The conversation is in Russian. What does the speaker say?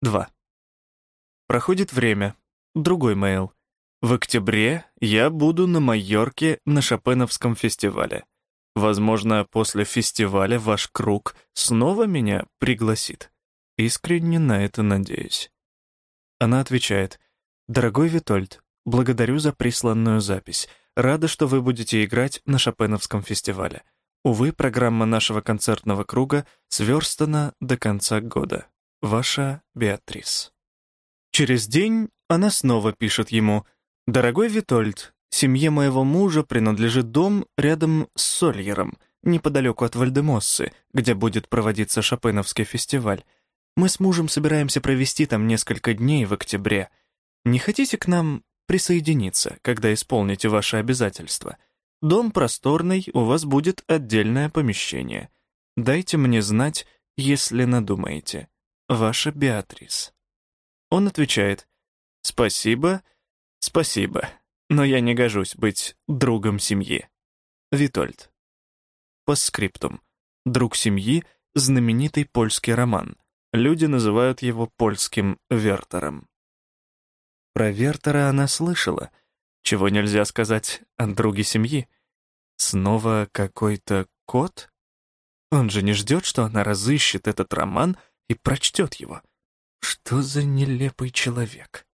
2. Проходит время. Другой мейл. В октябре я буду на Майорке на Шопеновском фестивале. Возможно, после фестиваля ваш круг снова меня пригласит. Искренне на это надеюсь. Она отвечает, «Дорогой Витольд, благодарю за присланную запись. Рада, что вы будете играть на Шопеновском фестивале. Увы, программа нашего концертного круга сверстана до конца года. Ваша Беатрис». Через день она снова пишет ему, «Дорогой Витольд, семье моего мужа принадлежит дом рядом с Сольером, неподалеку от Вальдемоссы, где будет проводиться Шопеновский фестиваль. Мы с мужем собираемся провести там несколько дней в октябре. Не хотите к нам присоединиться, когда исполните ваши обязательства? Дом просторный, у вас будет отдельное помещение. Дайте мне знать, если надумаете. Ваша Беатрис. Он отвечает, «Спасибо, спасибо, но я не гожусь быть другом семьи». Витольд. По скриптум. Друг семьи — знаменитый польский роман — Люди называют его польским Вертером. Про Вертера она слышала, чего нельзя сказать о друге семьи. Снова какой-то кот? Он же не ждет, что она разыщет этот роман и прочтет его. Что за нелепый человек?